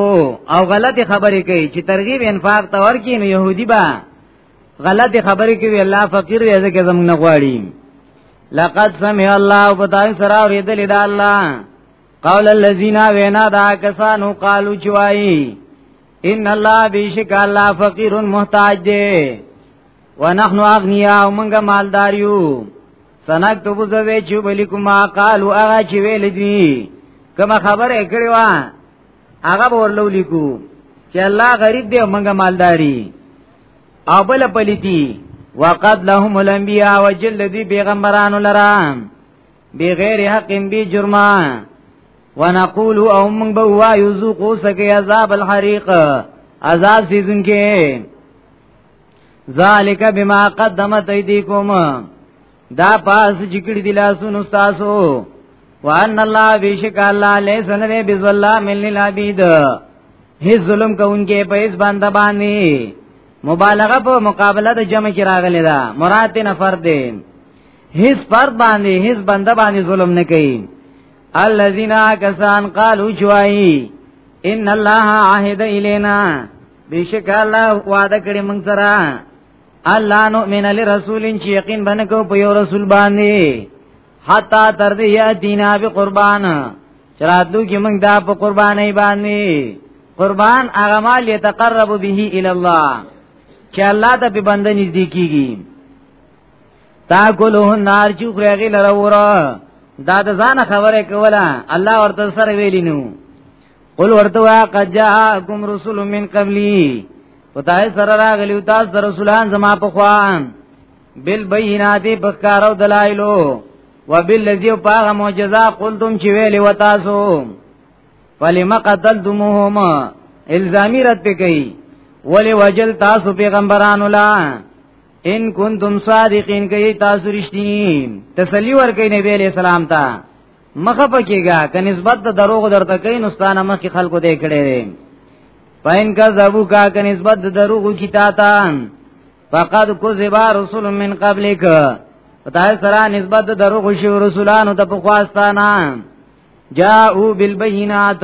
او غلط خبرې کوي چې ترغیب انفاق ته ورکی نو يهودي با غلط خبرې کوي الله فقیر دی ځکه زموږ نه غواړي لقد سمع الله پتاي سره اوریدل دا الله قول الذين وینا دا کسانو قالو چوي ان الله بیشک الله فقیر محتاج دی ونحن اغنیا ومنګه مالدار یو سنكتب زوی چې ولیکو ما قالو هغه چې ویل دي کما خبره کړې وا هغه ورلو لیکو چې الله غریب دی منګه مالداري او بل پلیتی وقد لهم الانبیاء وجل دی پیغمبرانو لرا بغیر حق بی جرما ونقول او من بوا یذوقوا سکی عذاب الحریق عذاب سیزن کې ذالک بما قدمت ایدیکم دا پاس جکړی دی لاسونو تاسو وان الله بیشک الله لیس نه بظلام للعبید هیڅ ظلم کوونکې په هیڅ باندې باندې مبالغه په مقابله د جمع کې راغلی دا مراد نه فرد دی هیڅ فرد باندې هیڅ بنده باندې ظلم نه کوي الذين كسان قالوا جوائي ان الله عهد الينا بیشک الله وعده کړی موږ سره الله نو من علی رسولین چې یقین باندې کو په یو رسول باندې حتا تر دې یا دینا به قربان چرادو کې موږ دا په قربانې باندې قربان هغه مال یتقرب به الی الله چې الله ته په بنده نږدې کیږي تا کولو نار چې خورېږي لره وره دا د ځان خبره کوله الله ورته سره ویلی نو قل ورتوا قد جاءكم رسل من قبلي پتاي سره راغلی تاسو رسولان زما په خوان بالبينات بخارو دلایلو وبالذي باغ معجزه قلتم چې ویلې وتاسو فلما قتلتموهم الزامی رد پہ کئی ولی وجل تاسو پیغمبرانو لا ان کنتم صادقین کئی تاسو رشتین تسلی ورکی نبی علیہ السلام تا مخه پکېګا که نسبت د دروغ درته کوي نو ستانه مخې خلکو دې کړي دي پاین کا زبو کا که نسبت د دروغ کی تا تا فقد کذبا رسول من قبلک پتاي سره نسبت د دروغ شی رسولانو ته په خواستانه جاءو بالبينات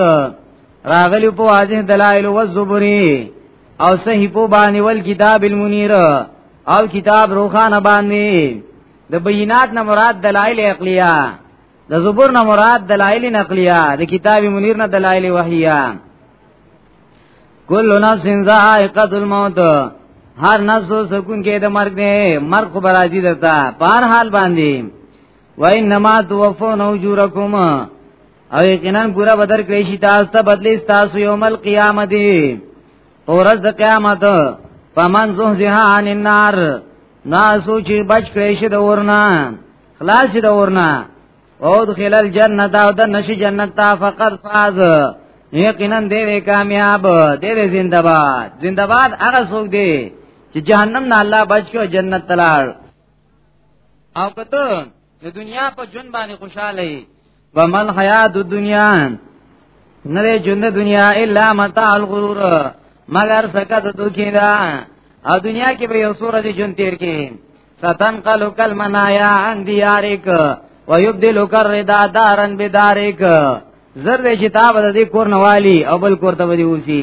راغلی په واضح دلایل او زبری او صحیح په باندې ول کتاب المنیر او کتاب روخانه باندې د بینات نه مراد دلایل عقلیه د زبر نه مراد دلایل نقلیه د کتاب منیر نه دلایل وحیه کل نفس ذائقه الموت هر نفس سکون کې د مرګ نه مرګ خو برازي درته پار حال باندې وای نما توفون اجورکم او یقینا پورا بدر کړی شي تاسو ته بدلی تاسو یوم القیامت اورز د قیامت فمن زهزها عن النار نا سوچي بچ کړي شه د ورنا خلاص شه د ورنا او دخل الجنت او د نشي جنت تا فقط فاز یقینا دې وی کامیاب دې وی زنده باد زنده باد هغه څوک دی چې جهنم نه الله بچو جنت تلار او کته د دنیا په جون باندې خوشاله یې ومل حیات الدنیا نره جون د دنیا الا متاع الغرور مگر سکت دوکې دا او دنیا کې به یو سورې جون تیر کې ستن قلو کل منایا ان دیاریک ويبدل کر ردا دارن بداریک زر دې کتاب د دې کور نوالی او بل کور ته ودی وسی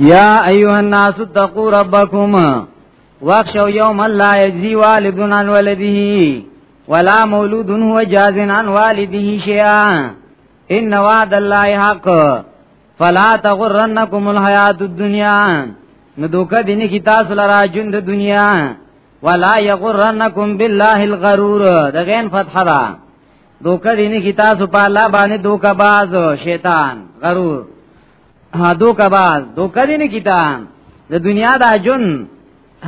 یا ایها الناس اتقوا ربکم واخشوا یوما لا یجزی والد عن ولده ولا مولود هو جاز عن والده شیئا ان وعد الله حق فلا تغرنکم الحیات الدنیا نو دوکه دینه کی تاسو لرا ژوند دنیا ولا یغرنکم بالله الغرور د غین فتح دا دوکه دینه کی تاسو په الله باندې دوکه باز شیطان غرور ها دوکه باز دوکه دینه کی تا د دنیا دا جون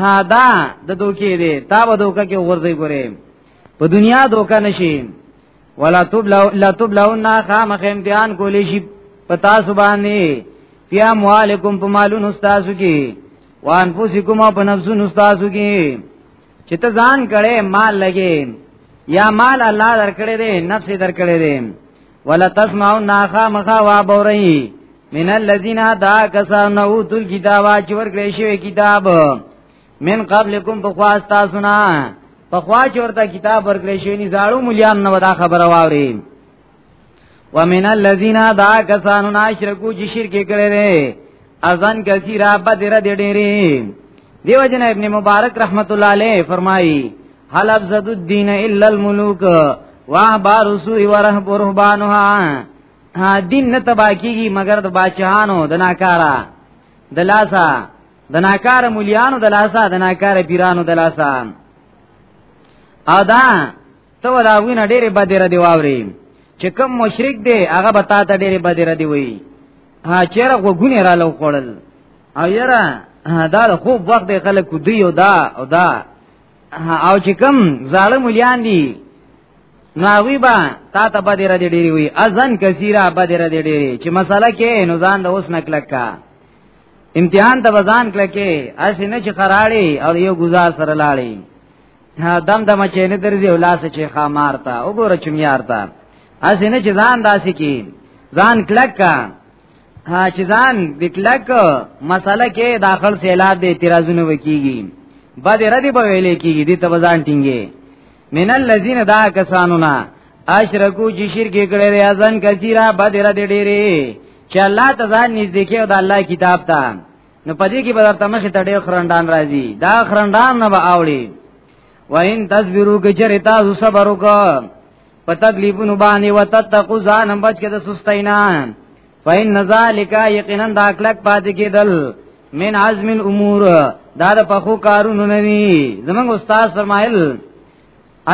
ها دا د دوکې دی تا به دوکه کې ورځي ګورې په دنیا دوکه نشي ولا تبلو لا تبلون خامخ امتحان کولی شي پتا سبحانه بیا موالکم په مالونو تاسو کې وان پوسیکم په نفسونو تاسو کې چې ته ځان کړې مال لګې یا مال الله درکړې دې نفس درکړې دې ولا تسمعون ناخا مخا وا بوري من الذين دا کسانو تل کتاب چې ورکړې شوی کتاب من قبلکم بخوا تاسو نه په خوا چورته کتاب ورکړی شوی نه زاړو مليان نو دا خبره واوري ومن الذين دا کسانو ناشرکو چې شرک کړي دي اذن کثیره بدر دې ډېری دیو جن ابن مبارک رحمت الله علیه فرمایي هل افزد الدين الا الملوك واحبار سوء ورهب رهبانها دین نه تبا کیږي مگر د باچهانو د ناکارا د لاسا د ناکار مليانو د لاسه د ناکار پیرانو د لاسه ادا ته ولاوینه ډېرې بدره دی واوري چې کوم مشرک دی هغه به تا ته ډېرې بدره دی وي ها چیرې غوګونه را لو خړل او یاره دا د خوب وخت دی خلکو دی او دا او دا او چې کوم ظالم مليان دي ناوی با تا ته بدره دی ډېری وي اذن کثیره بدره دی ډېری چې مسله کې نو ځان د اوس نکلکا امتحان ته بزان کړه کې اسی نه چې قراړي او یو گزار سره لاړي دم دم چې نه درځي او لاس چې خامار تا وګوره چمیار تا اسی نه چې ځان داسې کې ځان کلک کا ها چې ځان وکلک مساله کې داخل سیلاب دې اعتراضونه وکيږي بعد ردی په ویلې کېږي دې ته بزان ټینګي من الذين دا کسانو نه اشرکو چې شرک کړي دی ازن کثیره بدره دی ډېری چې الله ته ځان نږدې کې او د الله کتاب ته نو پدې کې به درته مخې ته ډېر خرندان راځي دا خرندان نه به اوړي وین تصبرو کې چې تاسو صبر وکړئ په تکلیفونو باندې وتتقوا ځان بچ کې د سستینا فین ذالک یقینا دا کلک پاتې کېدل من عزم الامور دا د پخو کارونو نه دي زمونږ استاد فرمایل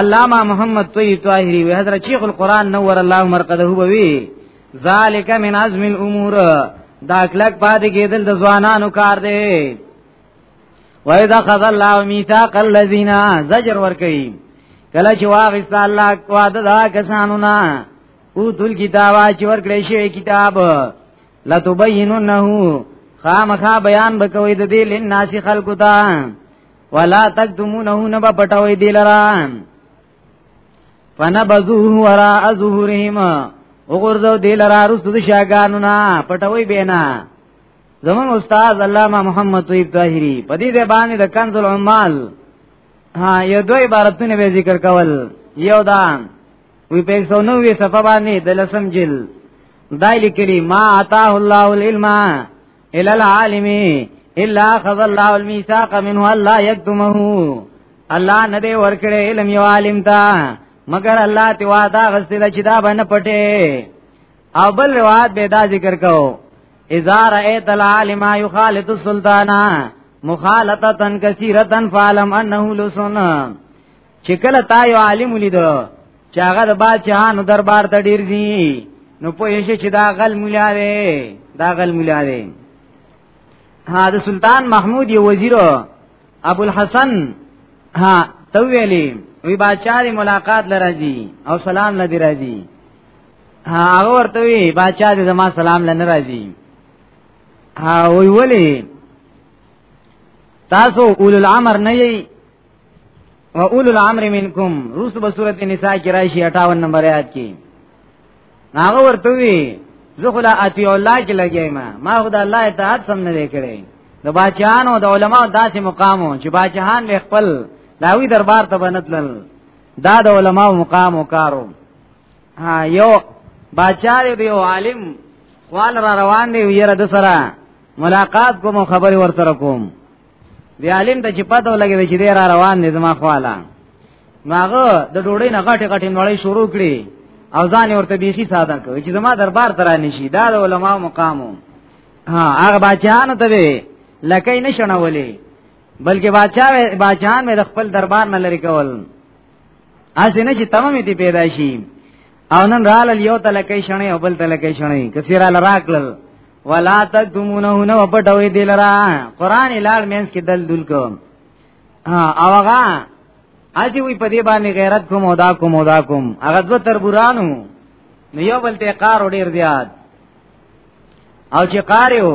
علامہ محمد طیب طاهری و حضرت شیخ القران نور الله مرقده وی ذالک من عزم الامور دا کلک پاتې کېدل د ځوانانو کار دی وَإِذَا خَذَ اللَّهُ مِيثَاقَ الَّذِينَ زَجْرَ وَرْكَيْمَ کله چې واغست الله وعده دا کسانو نه او دل کتاب چې ورکړې شوی کتاب لا تبیننه خامخا بیان بکوي د دې لناس خلقو ته ولا تکتمونه نه پټوي دې لرا فنبذوه وراء ظهورهم وګورځو دې لرا رسو د شاګانو نه پټوي بینا زمون استاد علامه محمد طیب طاهری په دې باندې د کنز العمال ها یو دوه عبارتونه به ذکر کول یو دان وی په 190 صفه باندې د لسم جل دای لیکلی ما عطاه الله العلم الى العالم الا خذ الله الميثاق منه الله يكتمه الله نه دی ورکړی علم یو عالم ته مگر الله تی وعده غسل چې دا باندې پټه او بل روایت به دا ذکر کو اذا رأيت العالم يخالط السلطانا مخالطتن کثیرتن فعلم انه لسن چې کله تا یو عالم ولید چې هغه د بادشاہانو دربار ته ډیر دی نو په یې چې دا غل مولا دی دا غل مولا دی ها د سلطان محمود یو وزیر ابو الحسن ها تو ویلی وی بادشاہ دی ملاقات لراځي او سلام لدی راځي هغه ورته وی بادشاہ دی زما سلام لنه راځي ها وی ولی تاسو اول الامر نه یی واولو الامر منکم روس به سورۃ النساء کې راشي 58 نمبر آیات کې هغه ورته وی زه خلا اتی الله کې لګی ما ما خدا الله اطاعت سم نه وکړي د باچهانو د علماو داسې مقامو چې باچهان به خپل داوی دربار ته بنتلل دا د علماو مقام وکارو ها یو باچا دی یو عالم وال را روان دی ویره د سره ملاقات کوم خبري ورته کوم دی عالم ته چې پته ولګي چې دی را روان دی زما خواله ناغه د ډوړې نه غټه غټه نړۍ شروع کړي او ځان ورته بيخي ساده کوي چې زما دربار تر نه شي دا د علماو مقامو ها هغه بچان ته وي لکه نه شنولې بلکې بچا بچان مې د خپل دربار نه لري کول اځه نه چې تمامې دي پیدا شي او نن رال یو تلکې شنه او بل تلکې شنه کثیره لراکل ولا تکتمونه نو پټوي دلرا قران لال مینس کې دل دل کو او هغه اځي وي په دې باندې غیرت کوم او دا کوم او دا کوم هغه دو تر بورانو نو یو بل ته قار ډیر زیات او چې قار یو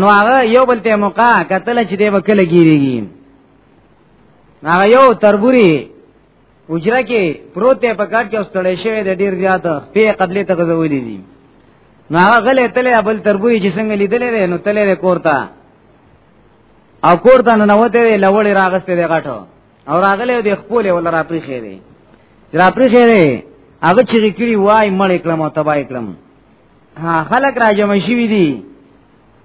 نو هغه یو بل ته موقع کتل چې دې وکړه ګیریږي هغه یو تربوري اجره کې پروت ته په کټ کې اوستړې شوی د ډیر زیات په قبلې ته غوولې دي نو هغه غلې تلې ابل تربوی چې څنګه لیدلې نو تلې کورتا او کورتا نه نوته لوړې راغسته دی غټو او راغلې د خپل ول را پری خېره را پری خېره هغه چې کړي وای مړ کلم او تبای کلم ها خلک را جمع شي وي دي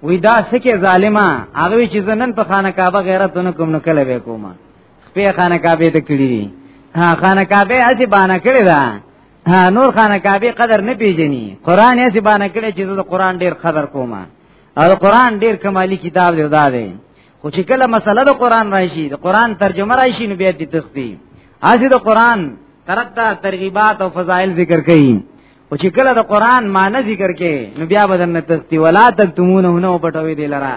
وې دا سکه ظالما هغه چې زنن په خانه کعبه غیرت نه کوم نو کله به کومه سپه خانه کعبه ته کړی دي ها خانه کعبه اسی باندې کړی دا ها نور خانه کعبه قدر نه پیژني قران اسی باندې کړی چې د قران ډیر قدر کوما او قران ډیر کمالی کتاب دی دا دی خو چې کله مسله د قران راشي د قران ترجمه راشي نو بیا دې تختی اسی د قران ترتا ترغیبات او فضائل ذکر کړي او چې کله د قران معنی ذکر کې نو بیا بدن نه تختی ولا تکتمونه نه پټوي دی لرا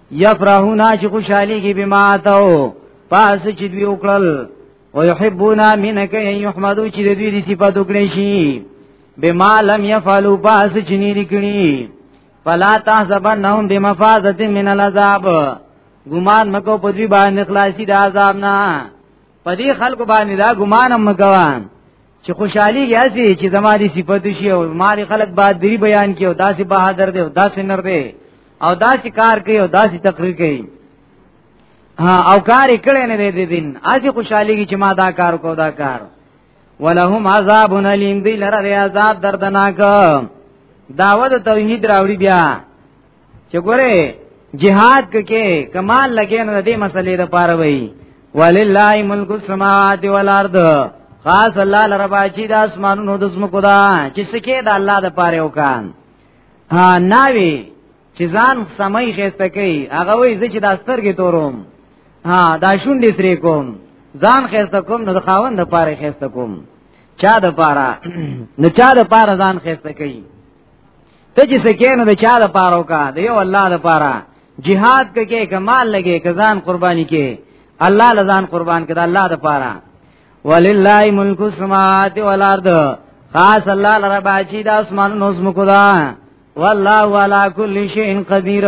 یفرحونا چې خوشحالي کې بما تاو پاس چې دوی وکړل او يحبونا منک ان يحمدو چې دوی دې صفات وکړي شي بما لم يفعلوا پاس چې نه لري فلا تحسبنهم بمفازه من العذاب ګمان مکو په دوی باندې خلاصي د عذاب نه په دې خلکو باندې دا ګمان مکوان چې خوشحالي یاسي چې زماري صفات شي او ماري خلق بہادری بیان کوي او داسې بہادر دی او داسې نر دی او داسې کار کوي او داسې تقریر کوي ها او کار کړي نه دی دین اځي خوشحالي چې ما دا کار کو دا کار ولهم عذاب الیم دی لره عذاب دردناک داوود توحید راوړي بیا چې ګوره جهاد کې کمال لګې نه دې مسلې د پاره وي ولله ملک السماوات والارض خاص الله لربا چې د اسمانونو د زمکو دا چې سکه د الله د پاره وکان ها ناوي چې ځان سمای خسته کوي هغه وې چې د سترګې توروم ها دا شونډې سری کوم ځان خسته کوم نو د خاوند د پاره خسته کوم چا د پاره نو چا د پاره ځان خسته کوي ته چې سکینو د چا د پاره وکا د یو الله د پاره jihad کې کمال لګي کزان قرباني کې الله لزان قربان کړه الله د پاره ولله ملک السماوات والارض خاص الله لره باچی د اسمان نو زمکو دا والله علا کل شیء قدیر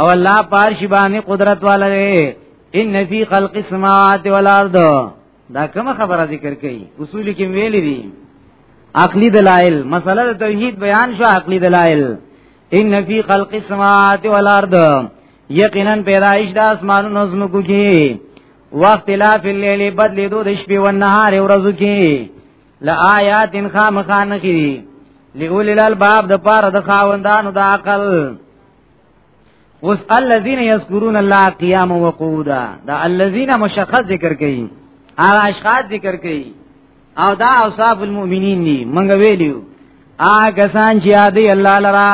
او الله پارش باندې قدرت والے ان فی خلق السماوات والارض دا کومه خبره ذکر کړي اصول کې ویل دي عقلی دلائل مسله د توحید بیان شو عقلی دلائل ان فی خلق السماوات والارض یقینا پیدائش د اسمانونو زمکو کې وخت لا فی الليل بدلی دو د شپې او نهار ورځو کې لآیات خامخان کې لئول الالباب د پاره د خاوندانو د عقل اوس الذين يذكرون الله قياما وقعودا دا الذين مشخص ذکر کړي هغه اشخاص ذکر کړي او دا اوصاف المؤمنین دي منګ ویلیو هغه سان چې یادې الله لرا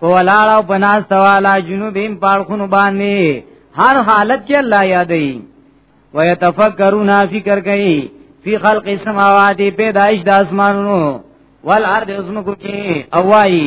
په ولاړ او بناس توالا جنوبیم پاړخونو باندې هر حالت کې الله یادې ويتفکرون فکر کوي فی خلق السماوات پیدائش د اسمانونو والارض اسمکو کې اوایي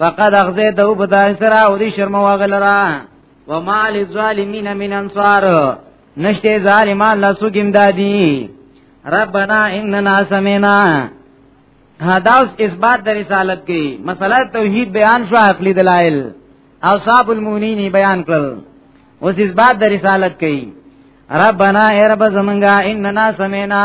فقد اغزیته په دای سره او دې شرم واغلرا وما للظالمین من انصار نشته ظالمان لا سګم دادی ربنا اننا سمعنا دا اوس اثبات د رسالت کې مسله توحید بیان شو عقلی دلایل اوصاب المؤمنین بیان کړل اوس اثبات د رسالت کې ربنا ای رب زمنګا اننا سمینا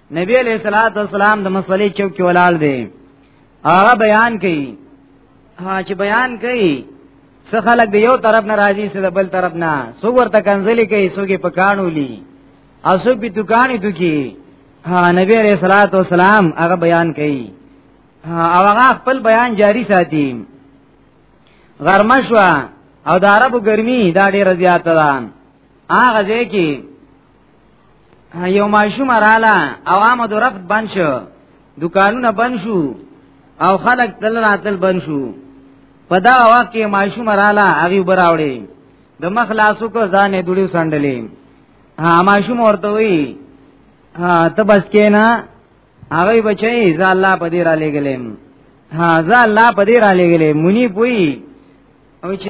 نبی علیہ الصلوۃ والسلام د مسولې چوک کې ولال دی هغه بیان کړي ها چې بیان کړي څه خلک دی یو طرف نه راځي څه بل طرف نه څو ورته کنځلې کوي څوګي پکانو لی او څو په دکانې دکی ها نبی علیہ الصلوۃ والسلام هغه بیان کړي او هغه خپل بیان جاری ساتي غرمه شو او د عربو ګرمي دا ډیره زیاته ده هغه ځکه یو ماشوم رااله عوام د رب بند شو دکانونه بند شو او خلک تل راتل بند شو په دا وخت کې ماشوم رااله هغه براوړي د مخ لاسو کو ځانې دوړو سندلې ها ماشوم ورته وی ته بس کینا هغه بچي ځا الله په دې را لګلم ها ځا الله په دې را لګلم مونی پوي او چې